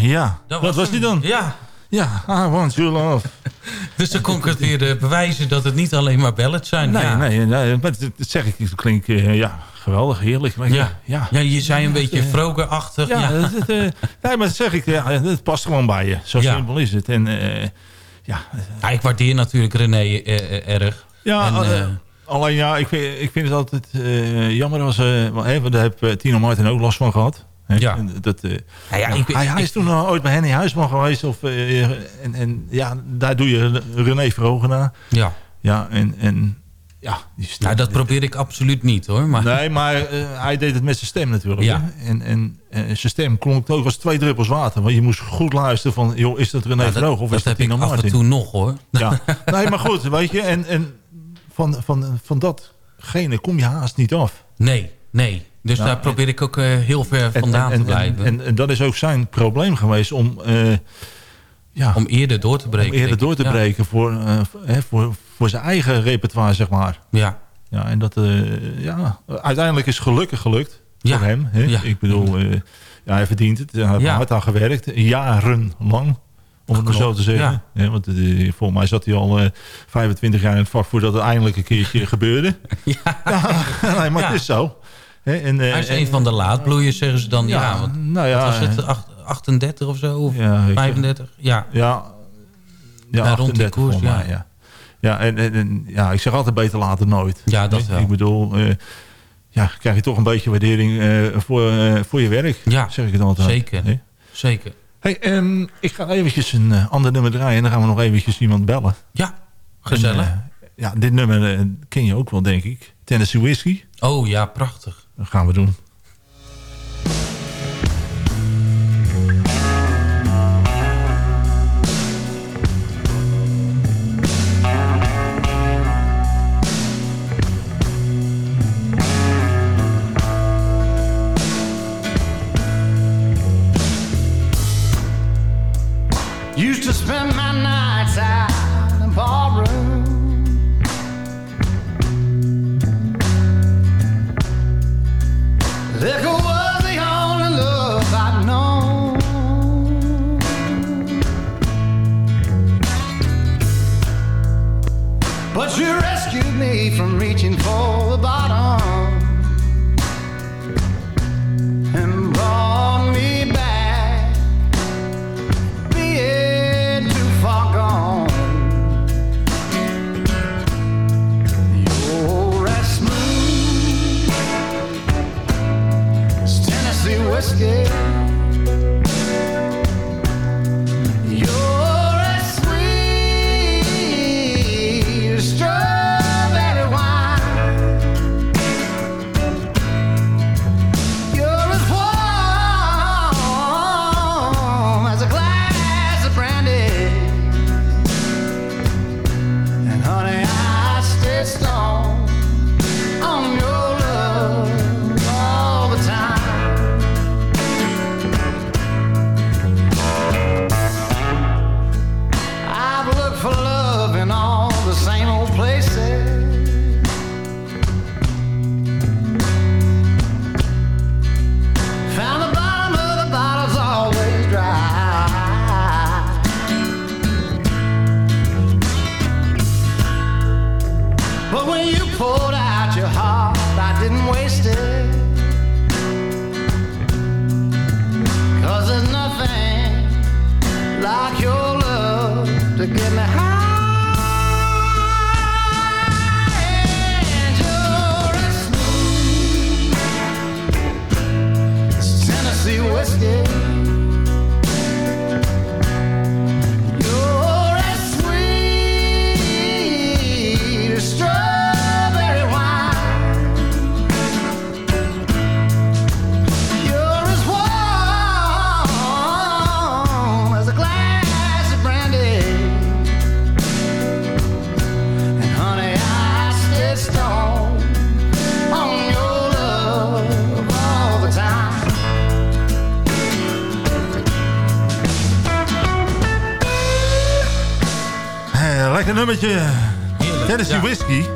ja. Dat was, was die dan? Ja. Ja, I want your love. dus dan kon ik het weer bewijzen dat het niet alleen maar ballads zijn. Nee, ja. nee, nee, maar dat zeg ik, het klinkt uh, ja, geweldig, heerlijk. Maar ja. Ja. ja, je zei een beetje vrogerachtig. Ja, ja. Dat, uh, nee, maar dat zeg ik, ja, het past gewoon bij je. Zo simpel is het. En, uh, ja. ja, ik waardeer natuurlijk René erg. Ja, en, alleen ja, ik vind, ik vind het altijd jammer als... want daar heeft Tino Martin ook last van gehad. Ja. Dat, uh, ja, ja, ik, hij, hij is toen ooit bij Henny Huisman geweest. Of, uh, en, en ja, daar doe je René Verhogen naar. Ja. Ja, en, en ja, die stem, nou, dat probeer ik absoluut niet hoor. Maar... Nee, maar hij deed het met zijn stem natuurlijk. Ja. Hè? En, en zijn stem klonk ook als twee druppels water. Want je moest goed luisteren van, joh, is dat René ja, Verhogen of dat is dat heb Tino ik Martin? af en toe nog hoor. Ja. nee, maar goed, weet je. En, en van, van, van datgene kom je haast niet af. Nee, nee. Dus nou, daar probeer ik ook uh, heel ver vandaan en, te blijven. En, en, dat is ook zijn probleem geweest om... Uh, ja, om eerder door te breken. Om eerder door te breken voor, uh, voor, voor zijn eigen repertoire, zeg maar. Ja. Ja, en dat ja, uiteindelijk is gelukkig gelukt ja. voor hem. Hè? Ja. Ik bedoel, ja, hij verdient het. Hij heeft hard aan gewerkt, jarenlang. Om het maar zo te zeggen. Ja. want uh, volgens mij zat hij al uh, 25 jaar in het vak voordat het eindelijk een keertje gebeurde. Ja. nee, maar het is zo. He, en, uh, Hij is een van de laatbloeiers, zeggen ze dan. Ja, ja want, nou ja, was het 38 of zo? Of ja, 35? Ja, ja, ja, rond die koers. Ja. Mij, ja. Ja, en, en, ja, ik zeg altijd beter later nooit. Ja, dat wel. Ik bedoel, uh, ja, krijg je toch een beetje waardering uh, voor, uh, voor je werk. Ja, zeg ik het altijd. Zeker, zeker. Hey, um, ik ga eventjes een ander nummer draaien en dan gaan we nog eventjes iemand bellen. Ja, gezellig. En, ja, dit nummer ken je ook wel, denk ik. Tennessee Whiskey. Oh ja, prachtig. Dat gaan we doen. But you rescued me from reaching for the bottom Eh. Heerlijk. Tennessee Ja. Whiskey.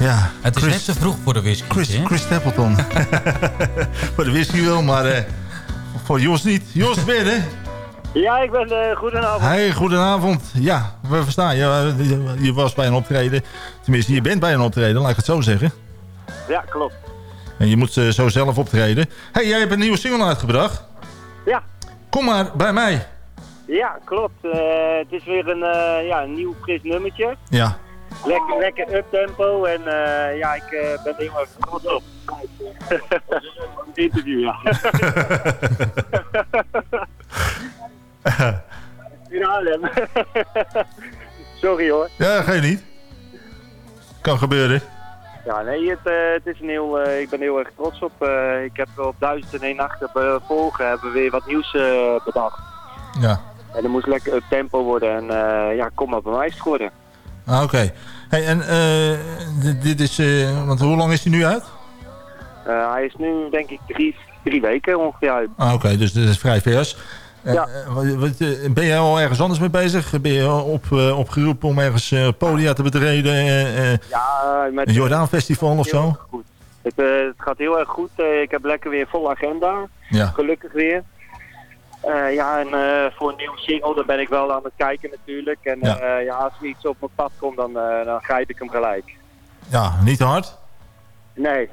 Ja, Het is Chris, net te vroeg voor de whisky. Chris, hè? Chris Stapleton. Voor de whisky wel, maar eh, Voor Jos niet. Jos, ben je Ja, ik ben uh, goedenavond. Hey, goedenavond. Ja, we verstaan je. Je, je was bij een optreden. Tenminste, je bent bij een optreden, laat ik het zo zeggen. Ja, klopt. En je moet uh, zo zelf optreden. hey, jij hebt een nieuwe single uitgebracht. Ja. Kom maar bij mij. Ja, klopt. Uh, het is weer een, ja, een nieuw fris nummertje. Ja. Lekker, lekker up-tempo en ja, ik ben er heel erg trots op. Interview, ja. In Haarlem. Sorry hoor. Ja, ga je niet. Kan gebeuren. Ja, nee, het, uh, het is een heel, uh, ik ben heel erg trots op. Uh, ik heb op 1001 nachten volgen hebben we weer wat nieuws bedacht. Ja. En dat moest lekker up tempo worden en ja, kom maar bij mij worden. Ah, oké. Hey, en dit, dit is, want hoe lang is hij nu uit? hij is nu denk ik drie, drie weken ongeveer uit. Ah, oké, dus dit is vrij vers. Ja. Ben je al ergens anders mee bezig? Ben je op, opgeroepen om ergens podia te betreden? ja, met een Jordaan Festival of zo? Goed. Het, het, gaat heel erg goed. ik heb lekker weer vol agenda. Ja. Gelukkig weer. Ja, en voor een nieuwe single, daar ben ik wel aan het kijken natuurlijk. En ja. ja als er iets op mijn pad komt, dan, dan grijp ik hem gelijk. Ja, niet te hard? Nee.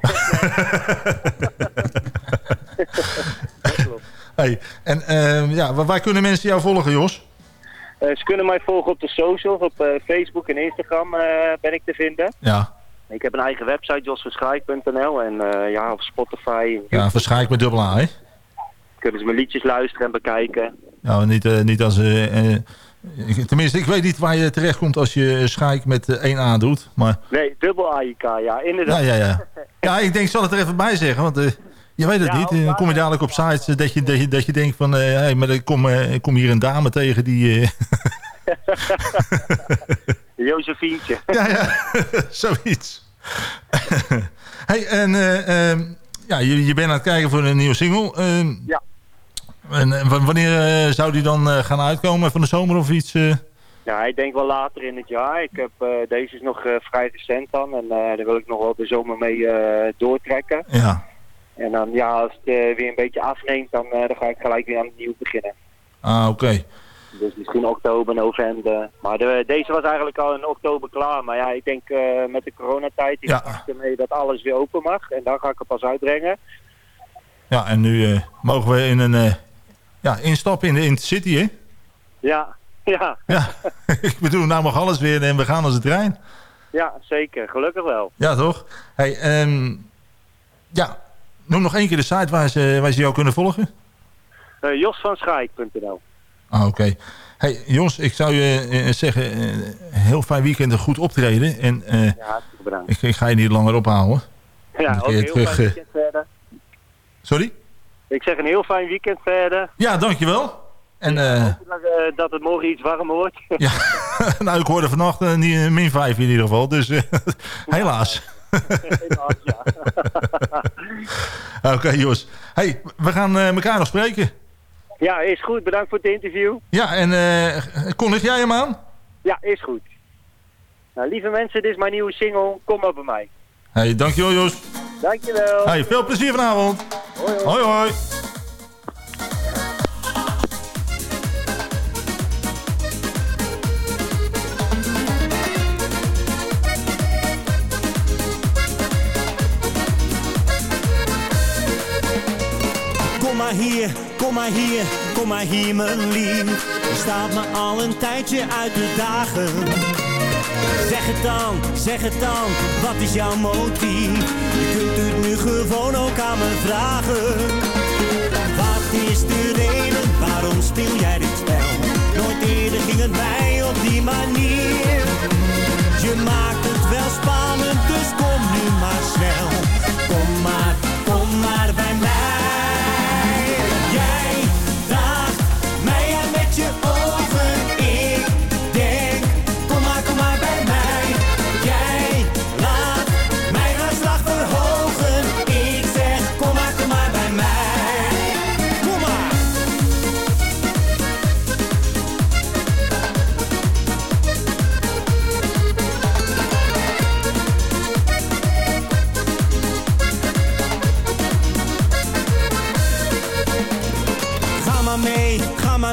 dat klopt. Hey, en uh, ja, waar kunnen mensen jou volgen, Jos? Ze kunnen mij volgen op de socials, op Facebook en Instagram ben ik te vinden. Ja. Ik heb een eigen website, josverschijk.nl en ja, op Spotify. Ja, Verschijk met dubbel A, hè? Kunnen ze mijn liedjes luisteren en bekijken. Ja, niet, niet als... tenminste, ik weet niet waar je terecht komt als je Schaik met één A doet, maar... Nee, dubbel AIK, ja, inderdaad. Ja, ja, ja. ja, ik denk, ik zal het er even bij zeggen, want... Je weet het niet. Dan kom je dadelijk op sites dat je, dat je, dat je denkt van... Uh, hey, maar ik kom, uh, ik kom hier een dame tegen die... Uh... Josefientje. ja, ja. Zoiets. hey, en uh, ja, je, je bent aan het kijken voor een nieuwe single. Ehm, ja. En wanneer zou die dan gaan uitkomen? Van de zomer of iets? Ja, ik denk wel later in het jaar. Ik heb, deze is nog vrij recent dan. En daar wil ik nog wel de zomer mee doortrekken. Ja. En dan, ja, als het weer een beetje afneemt, dan, dan ga ik gelijk weer aan het nieuw beginnen. Ah, oké. Okay. Dus misschien oktober, november. Maar de, deze was eigenlijk al in oktober klaar. Maar ja, ik denk uh, met de coronatijd is ja. het ermee dat alles weer open mag. En dan ga ik het pas uitbrengen. Ja, en nu mogen we in een ja, instappen in de Intercity, hè? Ja, ja. Ja, ik bedoel, nou mag alles weer en we gaan als de trein. Ja, zeker. Gelukkig wel. Ja, toch? Hey, um, ja, Noem nog één keer de site waar ze, waar ze jou kunnen volgen. Uh, Josvanschaik.nl Ah, oké. Okay. Hey, Jos, ik zou je uh, zeggen, uh, heel fijn weekend een goed optreden. En, ja, bedankt. Ik, ik, ga je niet langer ophouden. Ja, ook een heel terug, fijn weekend verder. Sorry? Ik zeg een heel fijn weekend verder. Ja, dankjewel. En, ja, dat het morgen iets warm wordt. ja, nou ik hoorde vannacht uh, min 5 in ieder geval, dus helaas. helaas, ja. Oké, okay, Jos. Hey, we gaan uh, elkaar nog spreken. Ja, is goed. Bedankt voor het interview. Ja, en uh, kondig jij hem aan? Ja, is goed. Nou, lieve mensen, dit is mijn nieuwe single. Kom maar bij mij. Hey, dankjewel Jos. Dankjewel. Hey, veel plezier vanavond. Hoi, hoi. hoi, hoi. maar hier, kom maar hier, kom maar hier mijn lief. Je staat me al een tijdje uit de dagen. Zeg het dan, zeg het dan, wat is jouw motief? Je kunt het nu gewoon ook aan me vragen. Wat is de reden, waarom speel jij dit spel? Nooit eerder ging het mij op die manier. Je maakt het wel spannend, dus kom nu maar snel.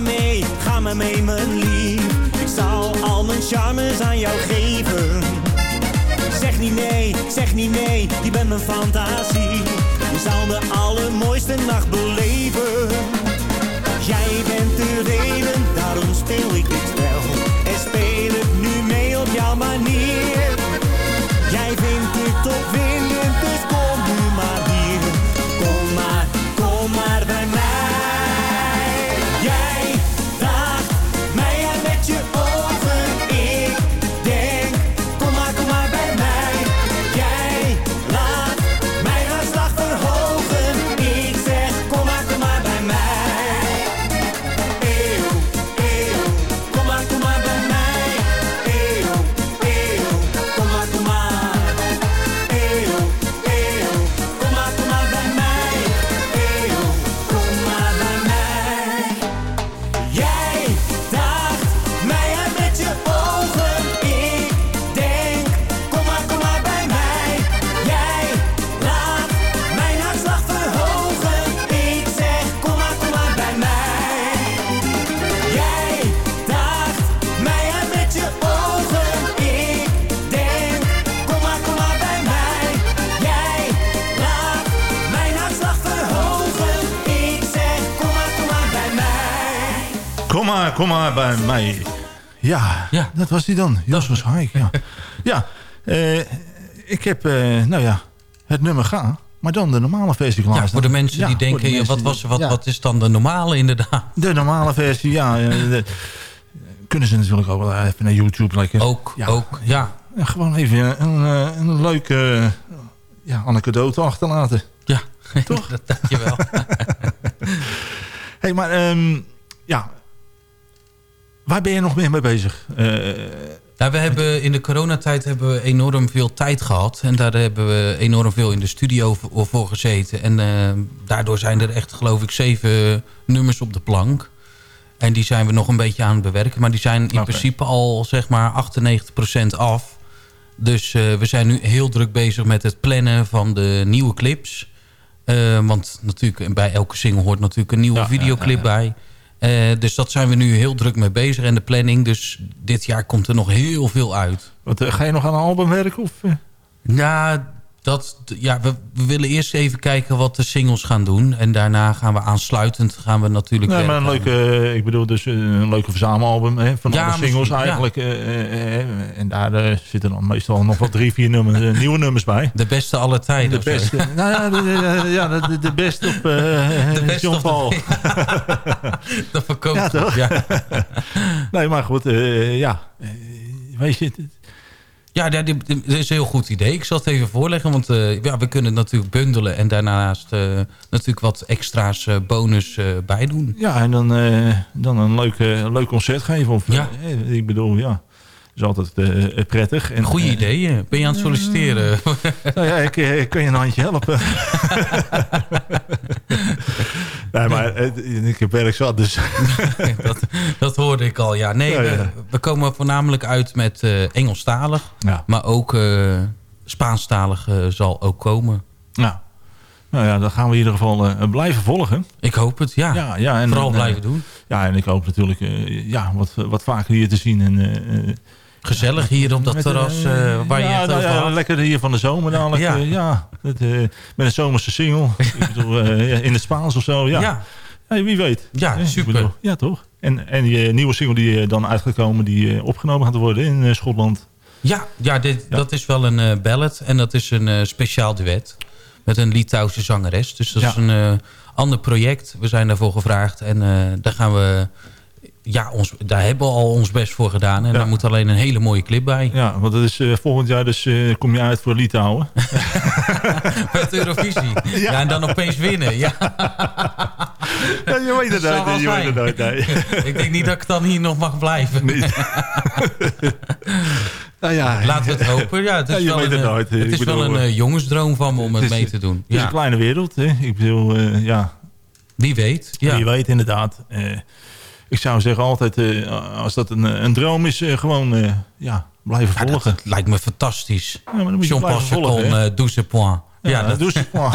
Maar mee, ga maar mee mijn lief. Ik zal al mijn charmes aan jou geven. Zeg niet nee, zeg niet nee, je bent mijn fantasie. Je zal de allermooiste nacht beleven. Bij mij. Ja, Ja. dat was die dan. Jos Haik, ja. ja, eh, ik heb, eh, nou ja, het nummer gaan. Maar dan de normale versie Ja, voor de mensen Ja, die de denken, mensen wat, was, wat, ja, wat is dan de normale inderdaad? De normale versie, ja. de- kunnen ze natuurlijk ook wel even naar YouTube lekker. Ook, Ja. ook, ja. Gewoon even een, eh, een leuke ja, anekdote achterlaten. Ja, Toch? dat dankjewel. hey, maar ehm, ja, waar ben je nog meer mee bezig? Nou, we hebben in de coronatijd hebben we enorm veel tijd gehad. En daar hebben we enorm veel in de studio voor, voor gezeten. En eh, daardoor zijn er echt, geloof ik, zeven nummers op de plank. En die zijn we nog een beetje aan het bewerken. Maar die zijn in principe al, zeg maar, 98% af. Dus eh, we zijn nu heel druk bezig met het plannen van de nieuwe clips. Want natuurlijk, bij elke single hoort natuurlijk een nieuwe Ja, videoclip ja, ja, bij. Eh, dus dat zijn we nu heel druk mee bezig. En de planning, dus dit jaar komt er nog heel veel uit. wat, eh, ga je nog aan een album werken? Of? Ja, dat, ja we, we willen eerst even kijken wat de singles gaan doen. En daarna gaan we aansluitend gaan we natuurlijk Nee, maar een leuke, eh, ik bedoel dus eh, een leuke verzamelalbum hè, van Ja, alle singles misschien, eigenlijk. eh, eh, eh, en daar eh, zitten dan meestal nog wel drie, vier nummers, nieuwe nummers bij. De beste aller tijden. De beste, nou ja, de, ja, de, de beste op eh De beste John Paul. Dat verkoopt Ja, toch? Ja. Nee, maar goed, ja. Weet je, het- Ja, dat is een heel goed idee. Ik zal het even voorleggen, want eh, ja, we kunnen het natuurlijk bundelen... en daarnaast eh, natuurlijk wat extra's eh, bonus bij doen. ja, en dan, dan een leuk, leuk concert geven. Of, Ja. ik bedoel, ja. is altijd prettig. En, Goeie ideeën. Ben je aan het solliciteren? Nou ja, ik, ik kan je een handje helpen. nee, maar eh, ik heb werk zat, dus... dat, dat hoorde ik al, ja. Nee, Ja, ja. We, we komen voornamelijk uit met eh Engelstalig. Ja. Maar ook eh, Spaanstalig eh, zal ook komen. Nou, nou ja, dan gaan we in ieder geval eh, blijven volgen. Ik hoop het, ja. Ja, ja, en, Vooral eh, blijven doen. Ja, en ik hoop natuurlijk eh, ja, wat, wat vaker hier te zien. En, eh, eh, Gezellig hier op dat terras eh, eh, waar je ja, het nou over ja, had. Lekker hier van de zomer dadelijk. Ja. Ja, ja het, eh, met een zomerse single. ik bedoel, eh, in het Spaans of zo. Ja, Ja. Wie weet. Ja, Eh, super. bedoel, ja, toch? En, en die eh, nieuwe single die eh, dan uitgekomen, die eh, opgenomen gaat worden in eh, Schotland. Ja, ja, dit, dat is wel een eh, ballad. En dat is een eh, speciaal duet. Met een Litouwse zangeres. Dus dat is een eh, ander project. We zijn daarvoor gevraagd. En eh, daar gaan we... Ja, ons, daar hebben we al ons best voor gedaan. En Ja. daar moet alleen een hele mooie clip bij. Ja, want dat is eh, volgend jaar dus eh, kom je uit voor Litouwen. Met Eurovisie. Ja. en dan opeens winnen. Ja. ja, je weet het nooit. Je weet het zijn. nooit, nee. ik denk niet dat ik dan hier nog mag blijven. Nou ja, Laten we het hopen. Ja, het is je wel weet een, het eh, nooit. het Ik is bedoel, wel een jongensdroom van me om het, het is- mee te doen. Het is een kleine wereld. Hè? Ik bedoel, ja, Wie weet. Ja. Wie weet inderdaad. Eh, ik zou zeggen altijd, eh, als dat een, een droom is, eh, gewoon eh, ja, blijven Ja, dat volgen. lijkt me fantastisch. Ja, maar dan moet je volgen. 12 points. Ja, Ja, dat doe ze gewoon.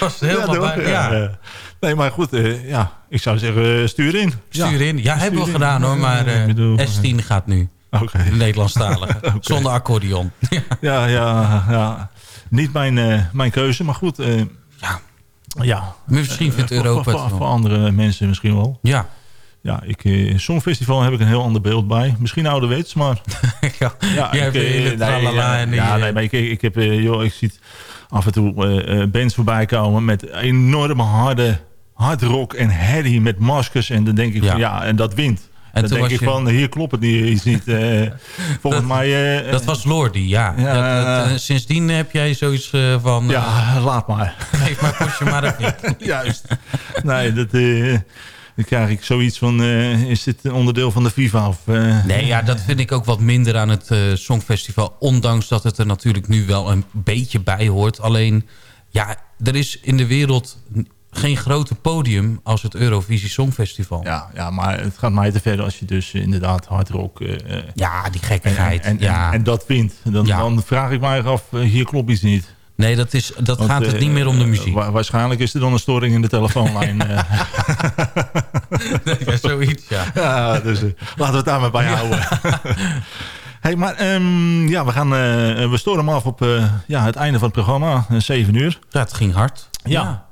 was helemaal bij. Ja. Nee, maar goed, ja, ik zou zeggen, stuur in. Stuur in. Ja, hebben we gedaan hoor, maar uh, S10 gaat nu. Oké. Okay. Nederlandstalige. okay. Zonder accordeon. ja, ja, ja. Niet mijn, mijn keuze, maar goed. ja. Ja. Misschien vindt Europa voor, voor, voor andere mensen misschien wel. Ja. Ja, ik, uh, Songfestival heb ik een heel ander beeld bij. Misschien ouderwets, maar... ja, ja, ik, uh, nee, ja, en die, ja, nee, maar ik, ik, heb, uh, joh, ik zie af en toe bands voorbij komen met enorme harde hardrock en herrie met maskers. En dan denk ik ja. van ja, en dat wint. En dan denk ik je... van, hier klopt het niet. niet uh, volgens dat, mij... Uh, dat was Lordi, ja. ja dat, dat, sindsdien heb jij zoiets van... ja, laat maar. Geef maar postje maar dat niet. Juist. Nee, dat... dan krijg ik zoiets van, is dit een onderdeel van de FIFA? Of, nee, ja, dat vind ik ook wat minder aan het Songfestival. Ondanks dat het er natuurlijk nu wel een beetje bij hoort. Alleen, ja, er is in de wereld geen grote podium als het Eurovisie Songfestival. Ja, ja, maar het gaat mij te ver als je dus inderdaad hardrock... Uh, ja, die gekkigheid. En, en, ja. en, en dat wint. Dan, Ja. dan vraag ik mij af, hier klopt iets niet. Nee, dat, is, dat Want, gaat het eh, niet meer om de muziek. wa- waarschijnlijk is er dan een storing in de telefoonlijn. eh. ja, zoiets, ja. ja, dus eh, laten we het daar maar bij houden. hey, maar ehm, ja, we, gaan, eh, we storen hem af op eh, ja, het einde van het programma, eh, 7 uur. Ja, het ging hard. Ja.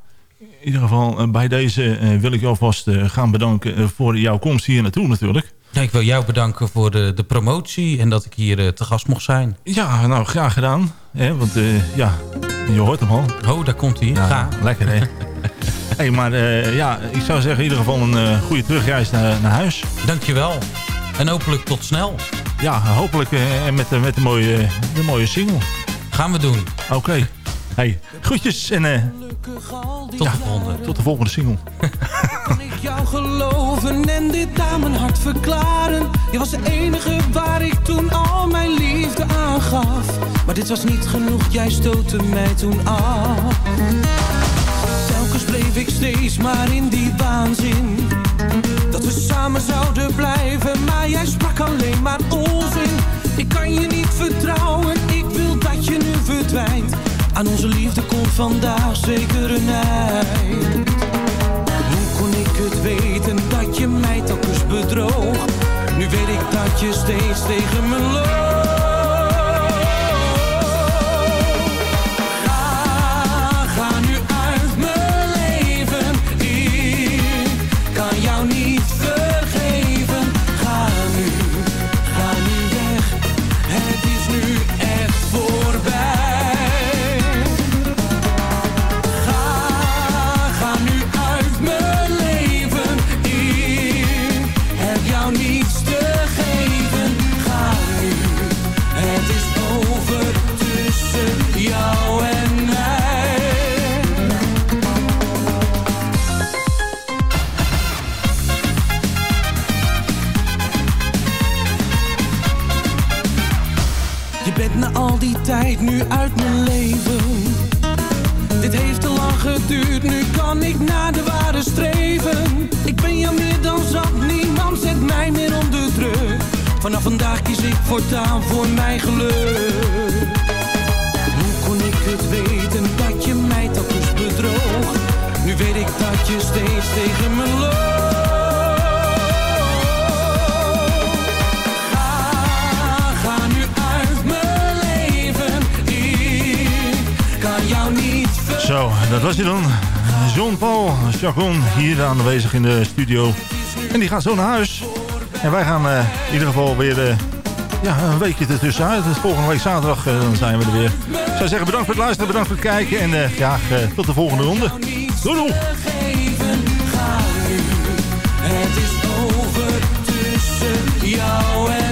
In ieder geval, eh, bij deze eh, wil ik je alvast eh, gaan bedanken voor jouw komst hier naartoe natuurlijk. Ja, ik wil jou bedanken voor de, de promotie en dat ik hier te gast mocht zijn. Ja, nou, graag gedaan. Hè, want ja, je hoort hem al. Oh, daar komt hij. Ja, Ga. Lekker, hè? hey, maar ja, ik zou zeggen in ieder geval een goede terugreis naar, naar huis. Dankjewel. En hopelijk tot snel. Ja, hopelijk en met, met de, mooie, de mooie single. Gaan we doen. Oké. Hey, groetjes en eh, Tot de volgende. tot de volgende single. Kan ik jou geloven en dit aan mijn hart verklaren? Je was de enige waar ik toen al mijn liefde aan gaf. Maar dit was niet genoeg, jij stootte mij toen af. Telkens bleef ik steeds maar in die waanzin. Dat we samen zouden blijven, maar jij sprak alleen maar onzin. Ik kan je niet vertrouwen, ik wil dat je nu verdwijnt. Aan onze liefde komt vandaag zeker een eind. Hoe kon ik het weten dat je mij telkens bedroog? Nu weet ik dat je steeds tegen me loopt. Voortaan voor mijn geluk. Hoe kon ik het weten dat je mij telkens bedroog? Nu weet ik dat je steeds tegen me loopt. Zo, dat was hij dan. Jean-Paul Chacon hier aanwezig in de studio. En die gaat zo naar huis. En wij gaan eh, in ieder geval weer eh, ja, een weekje ertussenuit. Volgende week zaterdag eh, dan zijn we er weer. Ik zou zeggen bedankt voor het luisteren, bedankt voor het kijken. En eh, tot de volgende ronde. Doei doei! het is over tussen jou en